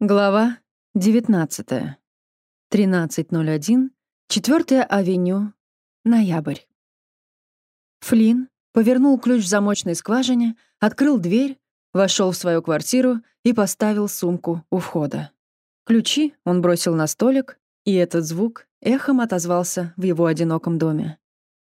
Глава 19. 13.01. 4 авеню. Ноябрь. Флинн повернул ключ в замочной скважине, открыл дверь, вошел в свою квартиру и поставил сумку у входа. Ключи он бросил на столик, и этот звук эхом отозвался в его одиноком доме.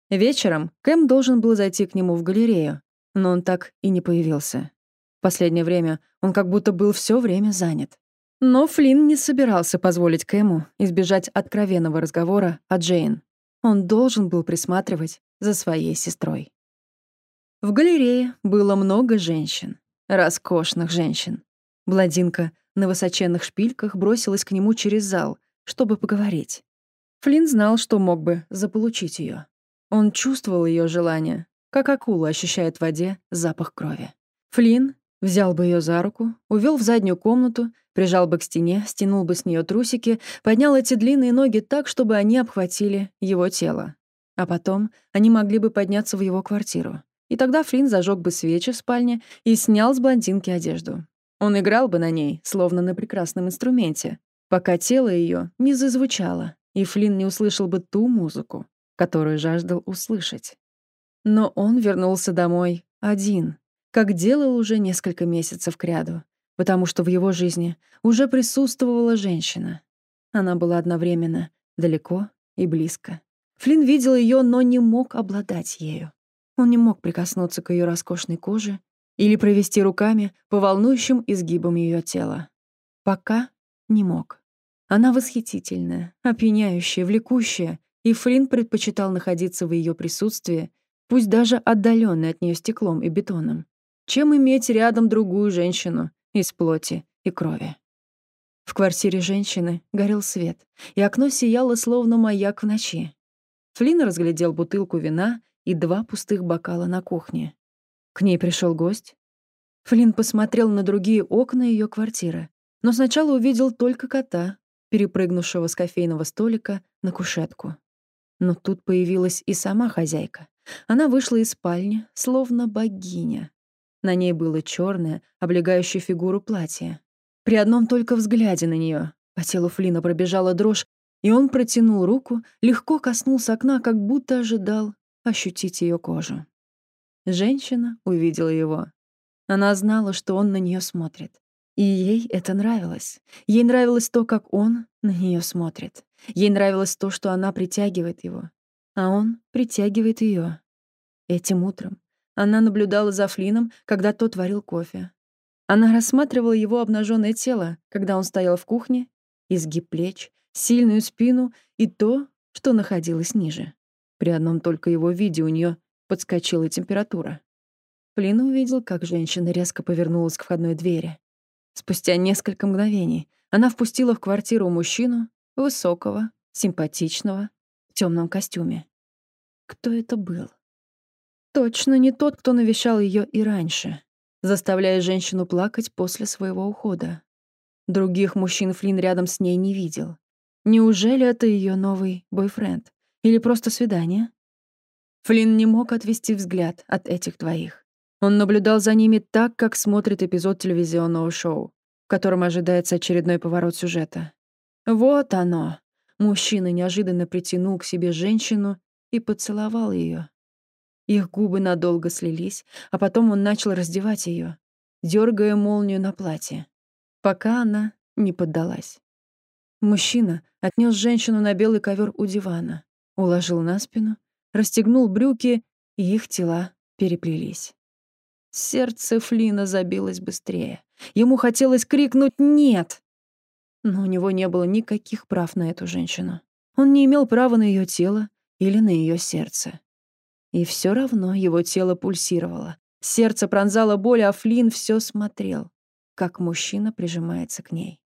Вечером Кэм должен был зайти к нему в галерею, но он так и не появился. В последнее время он как будто был все время занят. Но Флинн не собирался позволить Кэму избежать откровенного разговора о Джейн. Он должен был присматривать за своей сестрой. В галерее было много женщин, роскошных женщин. Бладинка на высоченных шпильках бросилась к нему через зал, чтобы поговорить. Флинн знал, что мог бы заполучить ее. Он чувствовал ее желание, как акула ощущает в воде запах крови. Флинн взял бы ее за руку, увел в заднюю комнату Прижал бы к стене, стянул бы с нее трусики, поднял эти длинные ноги так, чтобы они обхватили его тело. А потом они могли бы подняться в его квартиру. И тогда Флинн зажег бы свечи в спальне и снял с блондинки одежду. Он играл бы на ней, словно на прекрасном инструменте, пока тело ее не зазвучало, и Флинн не услышал бы ту музыку, которую жаждал услышать. Но он вернулся домой один, как делал уже несколько месяцев кряду, потому что в его жизни уже присутствовала женщина. Она была одновременно далеко и близко. Флинн видел ее, но не мог обладать ею. Он не мог прикоснуться к ее роскошной коже или провести руками по волнующим изгибам ее тела. Пока не мог. Она восхитительная, опьяняющая, влекущая, и Флинн предпочитал находиться в ее присутствии, пусть даже отдаленный от нее стеклом и бетоном, чем иметь рядом другую женщину, из плоти и крови. В квартире женщины горел свет, и окно сияло словно маяк в ночи. Флинн разглядел бутылку вина и два пустых бокала на кухне. К ней пришел гость. Флинн посмотрел на другие окна ее квартиры, но сначала увидел только кота, перепрыгнувшего с кофейного столика на кушетку. Но тут появилась и сама хозяйка. Она вышла из спальни, словно богиня, на ней было черное, облегающее фигуру платье. При одном только взгляде на нее по телу Флина пробежала дрожь, и он протянул руку, легко коснулся окна, как будто ожидал ощутить ее кожу. Женщина увидела его. Она знала, что он на нее смотрит. И ей это нравилось. Ей нравилось то, как он на нее смотрит. Ей нравилось то, что она притягивает его. А он притягивает ее. Этим утром она наблюдала за Флином, когда тот варил кофе. Она рассматривала его обнаженное тело, когда он стоял в кухне, изгиб плеч, сильную спину и то, что находилось ниже. При одном только его виде у нее подскочила температура. Флин увидел, как женщина резко повернулась к входной двери. Спустя несколько мгновений она впустила в квартиру мужчину, высокого, симпатичного, в темном костюме. Кто это был? Точно не тот, кто навещал ее и раньше, заставляя женщину плакать после своего ухода. Других мужчин Флинн рядом с ней не видел. Неужели это ее новый бойфренд? Или просто свидание? Флинн не мог отвести взгляд от этих двоих. Он наблюдал за ними так, как смотрит эпизод телевизионного шоу, в котором ожидается очередной поворот сюжета. Вот оно. Мужчина неожиданно притянул к себе женщину и поцеловал ее. Их губы надолго слились, а потом он начал раздевать ее, дергая молнию на платье, пока она не поддалась. Мужчина отнес женщину на белый ковер у дивана, уложил на спину, расстегнул брюки, и их тела переплелись. Сердце Флина забилось быстрее. Ему хотелось крикнуть «Нет!». Но у него не было никаких прав на эту женщину. Он не имел права на ее тело или на ее сердце. И все равно его тело пульсировало. Сердце пронзало боль, а Флинн все смотрел, как мужчина прижимается к ней.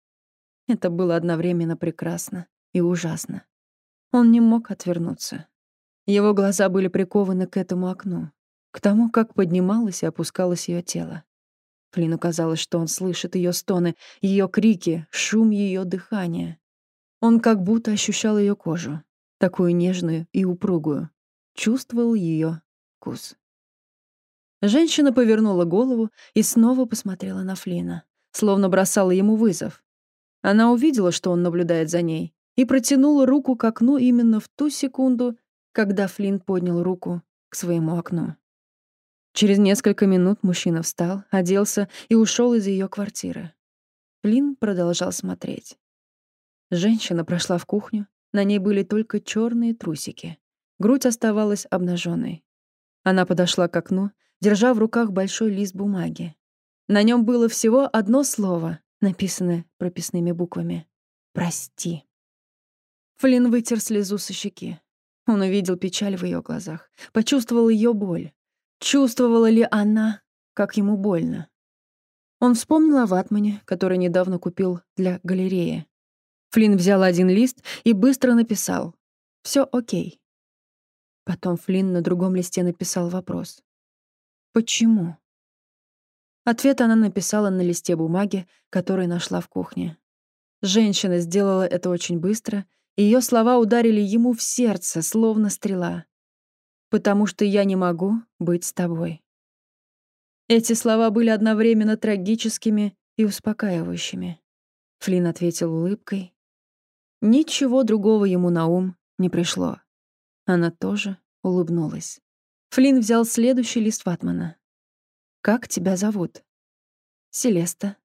Это было одновременно прекрасно и ужасно. Он не мог отвернуться. Его глаза были прикованы к этому окну, к тому, как поднималось и опускалось ее тело. Флину казалось, что он слышит ее стоны, ее крики, шум ее дыхания. Он как будто ощущал ее кожу, такую нежную и упругую, чувствовал ее вкус. Женщина повернула голову и снова посмотрела на Флина, словно бросала ему вызов. Она увидела, что он наблюдает за ней, и протянула руку к окну именно в ту секунду, когда Флинн поднял руку к своему окну. Через несколько минут мужчина встал, оделся и ушел из ее квартиры. Флинн продолжал смотреть. Женщина прошла в кухню, на ней были только черные трусики. Грудь оставалась обнаженной. Она подошла к окну, держа в руках большой лист бумаги. На нем было всего одно слово, написанное прописными буквами. «Прости». Флинн вытер слезу со щеки. Он увидел печаль в ее глазах, почувствовал ее боль. Чувствовала ли она, как ему больно? Он вспомнил о ватмане, который недавно купил для галереи. Флинн взял один лист и быстро написал «Все окей». Потом Флинн на другом листе написал вопрос. «Почему?» Ответ она написала на листе бумаги, который нашла в кухне. Женщина сделала это очень быстро, и ее слова ударили ему в сердце, словно стрела. «Потому что я не могу быть с тобой». Эти слова были одновременно трагическими и успокаивающими. Флинн ответил улыбкой. Ничего другого ему на ум не пришло. Она тоже улыбнулась. Флинн взял следующий лист ватмана. «Как тебя зовут?» «Селеста».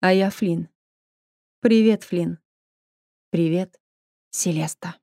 «А я Флинн». «Привет, Флинн». «Привет, Селеста».